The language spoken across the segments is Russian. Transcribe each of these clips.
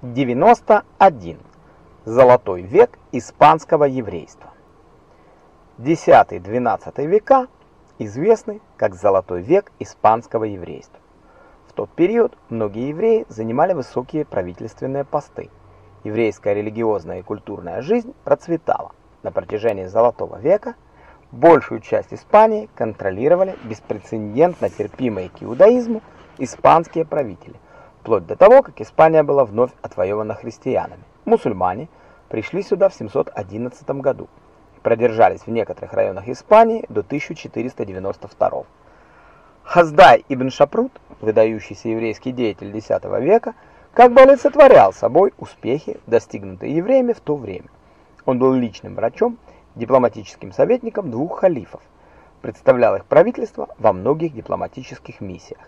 91. Золотой век испанского еврейства. X-XII века известны как Золотой век испанского еврейства. В тот период многие евреи занимали высокие правительственные посты. Еврейская религиозная и культурная жизнь процветала. На протяжении Золотого века большую часть Испании контролировали беспрецедентно терпимые к иудаизму испанские правители – вплоть до того, как Испания была вновь отвоевана христианами. Мусульмане пришли сюда в 711 году и продержались в некоторых районах Испании до 1492. Хаздай ибн Шапрут, выдающийся еврейский деятель X века, как бы олицетворял собой успехи, достигнутые евреями в то время. Он был личным врачом, дипломатическим советником двух халифов, представлял их правительство во многих дипломатических миссиях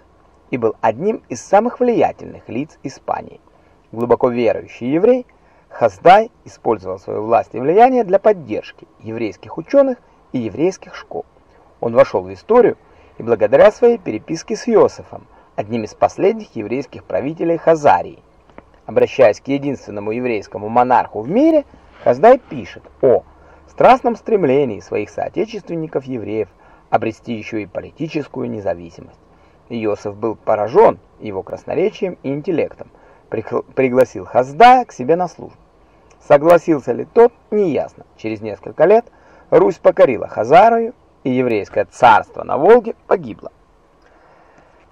и был одним из самых влиятельных лиц Испании. Глубоко верующий еврей, Хаздай использовал свою власть и влияние для поддержки еврейских ученых и еврейских школ. Он вошел в историю и благодаря своей переписке с Иосифом, одним из последних еврейских правителей Хазарии. Обращаясь к единственному еврейскому монарху в мире, Хаздай пишет о страстном стремлении своих соотечественников-евреев обрести еще и политическую независимость. Иосиф был поражен его красноречием и интеллектом, пригласил Хаздая к себе на службу. Согласился ли тот, неясно. Через несколько лет Русь покорила Хазарию, и еврейское царство на Волге погибло.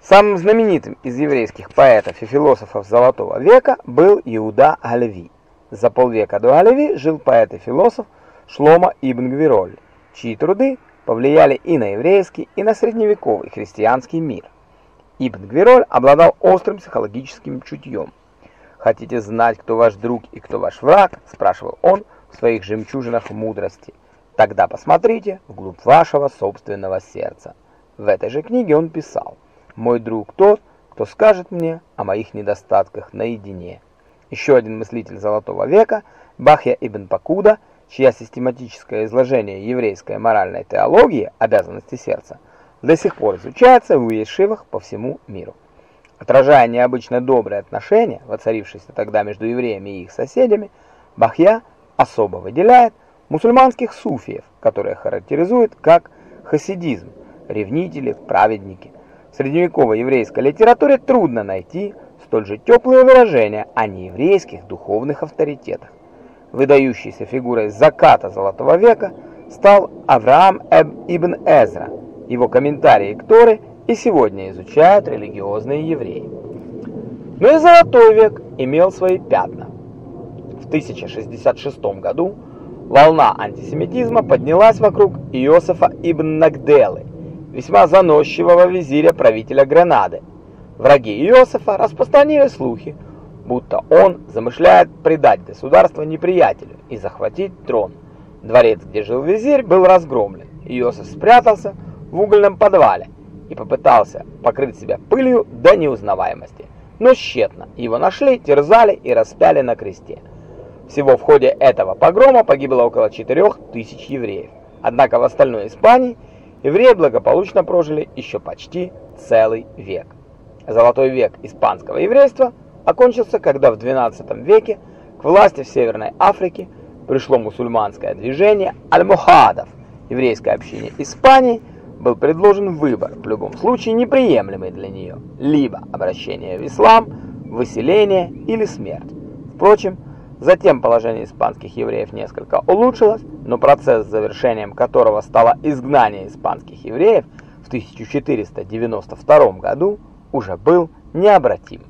Самым знаменитым из еврейских поэтов и философов Золотого века был Иуда Галеви. За полвека до Галеви жил поэт и философ Шлома ибн Гвироль, чьи труды повлияли и на еврейский, и на средневековый христианский мир. Ибн Гвироль обладал острым психологическим чутьем. «Хотите знать, кто ваш друг и кто ваш враг?» – спрашивал он в своих жемчужинах мудрости. «Тогда посмотрите вглубь вашего собственного сердца». В этой же книге он писал «Мой друг тот, кто скажет мне о моих недостатках наедине». Еще один мыслитель Золотого века, Бахья ибн Пакуда, чья систематическое изложение еврейской моральной теологии «Обязанности сердца» до сих пор изучается в ешивах по всему миру. Отражая необычно добрые отношения, воцарившиеся тогда между евреями и их соседями, Бахья особо выделяет мусульманских суфиев, которые характеризует как хасидизм, ревнители, праведники. В средневековой еврейской литературе трудно найти столь же теплые выражения о нееврейских духовных авторитетах. Выдающейся фигурой заката Золотого века стал Авраам ибн Эзра – его комментарии к Торе и сегодня изучают религиозные евреи. Но и Золотой век имел свои пятна. В 1066 году волна антисемитизма поднялась вокруг Иосифа ибн Нагделы, весьма заносчивого визиря правителя Гранады. Враги Иосифа распространили слухи, будто он замышляет предать государство неприятелю и захватить трон. Дворец, где жил визирь, был разгромлен. Иосиф спрятался, в угольном подвале и попытался покрыть себя пылью до неузнаваемости. Но тщетно. Его нашли, терзали и распяли на кресте. Всего в ходе этого погрома погибло около 4000 евреев. Однако в остальной Испании евреи благополучно прожили еще почти целый век. Золотой век испанского еврейства окончился, когда в XII веке к власти в Северной Африке пришло мусульманское движение аль-Мухадов, еврейское общение Испании, был предложен выбор, в любом случае неприемлемый для нее, либо обращение в ислам, выселение или смерть. Впрочем, затем положение испанских евреев несколько улучшилось, но процесс, завершением которого стало изгнание испанских евреев в 1492 году, уже был необратим.